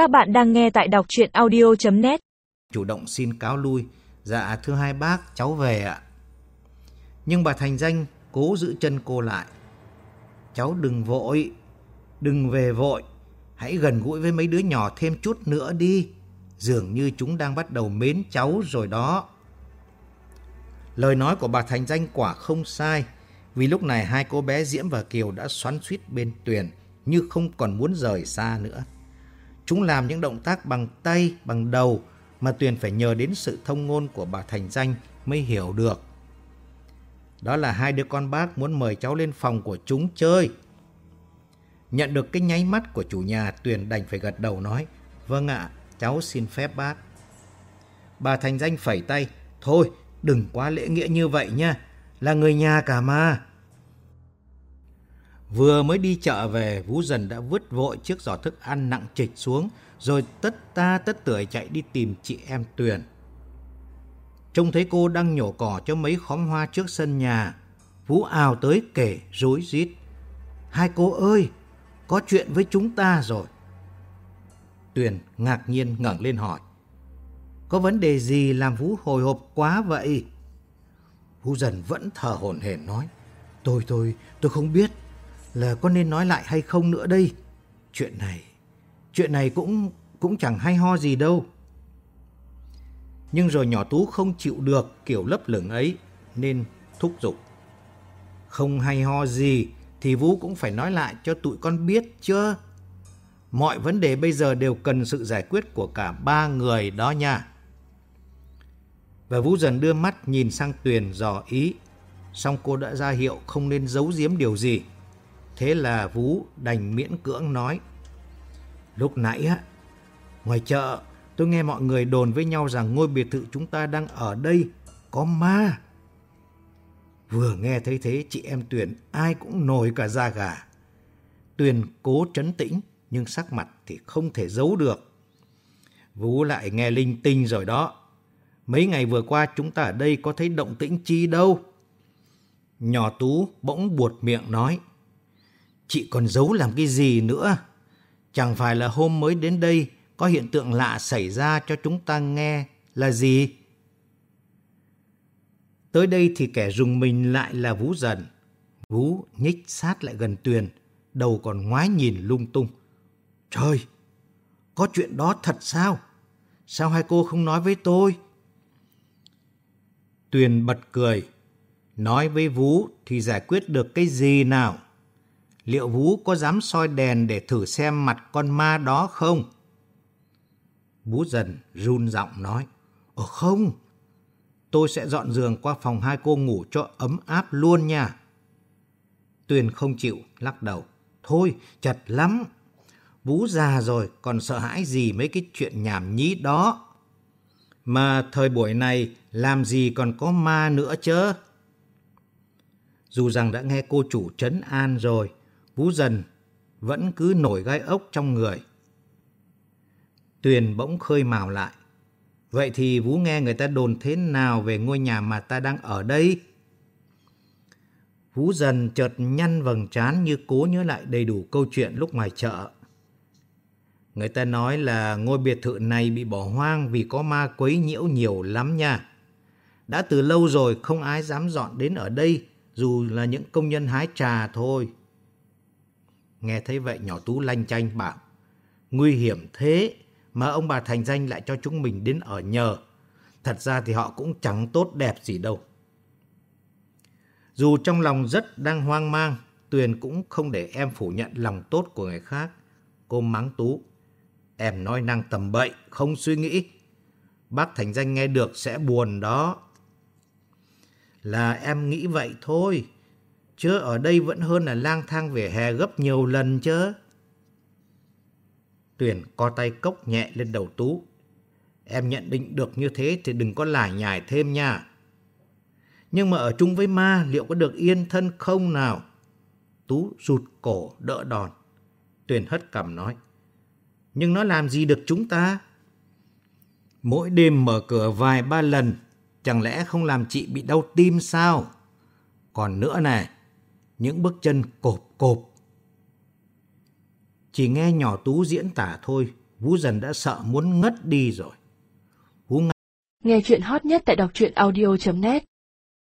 Các bạn đang nghe tại đọc chuyện audio.net Chủ động xin cáo lui. Dạ thưa hai bác, cháu về ạ. Nhưng bà Thành Danh cố giữ chân cô lại. Cháu đừng vội, đừng về vội. Hãy gần gũi với mấy đứa nhỏ thêm chút nữa đi. Dường như chúng đang bắt đầu mến cháu rồi đó. Lời nói của bà Thành Danh quả không sai. Vì lúc này hai cô bé Diễm và Kiều đã xoắn suýt bên Tuyền như không còn muốn rời xa nữa. Chúng làm những động tác bằng tay, bằng đầu mà Tuyền phải nhờ đến sự thông ngôn của bà Thành Danh mới hiểu được. Đó là hai đứa con bác muốn mời cháu lên phòng của chúng chơi. Nhận được cái nháy mắt của chủ nhà, Tuyền đành phải gật đầu nói, Vâng ạ, cháu xin phép bác. Bà Thành Danh phẩy tay, Thôi, đừng quá lễ nghĩa như vậy nha, là người nhà cả mà. Vừa mới đi chợ về, Vũ Dần đã vứt vội chiếc giỏ thức ăn nặng trịch xuống, rồi tất ta tất tưởi chạy đi tìm chị em Tuyền. Trông thấy cô đang nhổ cỏ cho mấy khóm hoa trước sân nhà, Vũ ào tới kể rối rít. Hai cô ơi, có chuyện với chúng ta rồi. Tuyền ngạc nhiên ngẩng lên hỏi. Có vấn đề gì làm Vũ hồi hộp quá vậy? Vũ dần vẫn thở hổn hển nói. Tôi, tôi, tôi không biết là có nên nói lại hay không nữa đây. Chuyện này, chuyện này cũng cũng chẳng hay ho gì đâu. Nhưng rồi nhỏ Tú không chịu được kiểu lấp lửng ấy nên thúc giục. Không hay ho gì thì Vũ cũng phải nói lại cho tụi con biết chứ. Mọi vấn đề bây giờ đều cần sự giải quyết của cả ba người đó nha. Và Vũ dần đưa mắt nhìn sang Tuyền dò ý. Xong cô đã ra hiệu không nên giấu giếm điều gì. Thế là Vũ đành miễn cưỡng nói. Lúc nãy á, ngoài chợ tôi nghe mọi người đồn với nhau rằng ngôi biệt thự chúng ta đang ở đây có ma. Vừa nghe thấy thế chị em Tuyền ai cũng nổi cả da gà. Tuyền cố trấn tĩnh nhưng sắc mặt thì không thể giấu được. Vũ lại nghe linh tinh rồi đó. Mấy ngày vừa qua chúng ta ở đây có thấy động tĩnh chi đâu. Nhỏ Tú bỗng buột miệng nói. Chị còn giấu làm cái gì nữa? Chẳng phải là hôm mới đến đây có hiện tượng lạ xảy ra cho chúng ta nghe là gì? Tới đây thì kẻ dùng mình lại là Vũ dần. Vũ nhích sát lại gần Tuyền, đầu còn ngoái nhìn lung tung. Trời, có chuyện đó thật sao? Sao hai cô không nói với tôi? Tuyền bật cười. Nói với Vũ thì giải quyết được cái gì nào? Liệu Vũ có dám soi đèn để thử xem mặt con ma đó không? Vũ dần run giọng nói. Ồ không, tôi sẽ dọn giường qua phòng hai cô ngủ cho ấm áp luôn nha. Tuyền không chịu, lắc đầu. Thôi, chật lắm. Vũ già rồi, còn sợ hãi gì mấy cái chuyện nhảm nhí đó. Mà thời buổi này làm gì còn có ma nữa chứ? Dù rằng đã nghe cô chủ trấn an rồi, Vũ dần vẫn cứ nổi gai ốc trong người. Tuyền bỗng khơi mào lại. Vậy thì Vũ nghe người ta đồn thế nào về ngôi nhà mà ta đang ở đây? Vũ dần chợt nhăn vầng trán như cố nhớ lại đầy đủ câu chuyện lúc ngoài chợ. Người ta nói là ngôi biệt thự này bị bỏ hoang vì có ma quấy nhiễu nhiều lắm nha. Đã từ lâu rồi không ai dám dọn đến ở đây, dù là những công nhân hái trà thôi. Nghe thấy vậy nhỏ Tú lanh chanh bảo, nguy hiểm thế mà ông bà Thành Danh lại cho chúng mình đến ở nhờ. Thật ra thì họ cũng chẳng tốt đẹp gì đâu. Dù trong lòng rất đang hoang mang, Tuyền cũng không để em phủ nhận lòng tốt của người khác. Cô mắng Tú. Em nói năng tầm bậy, không suy nghĩ. Bác Thành Danh nghe được sẽ buồn đó. Là em nghĩ vậy thôi. Chứ ở đây vẫn hơn là lang thang về hè gấp nhiều lần chứ. Tuyền co tay cốc nhẹ lên đầu Tú. Em nhận định được như thế thì đừng có lải nhải thêm nha. Nhưng mà ở chung với ma liệu có được yên thân không nào? Tú rụt cổ đỡ đòn. Tuyền hất cằm nói. Nhưng nó làm gì được chúng ta? Mỗi đêm mở cửa vài ba lần, chẳng lẽ không làm chị bị đau tim sao? Còn nữa này, những bước chân cộp cộp. Chỉ nghe nhỏ Tú diễn tả thôi, Vũ dần đã sợ muốn ngất đi rồi. Vũ Nghe chuyện hot nhất tại đọc truyện audio.net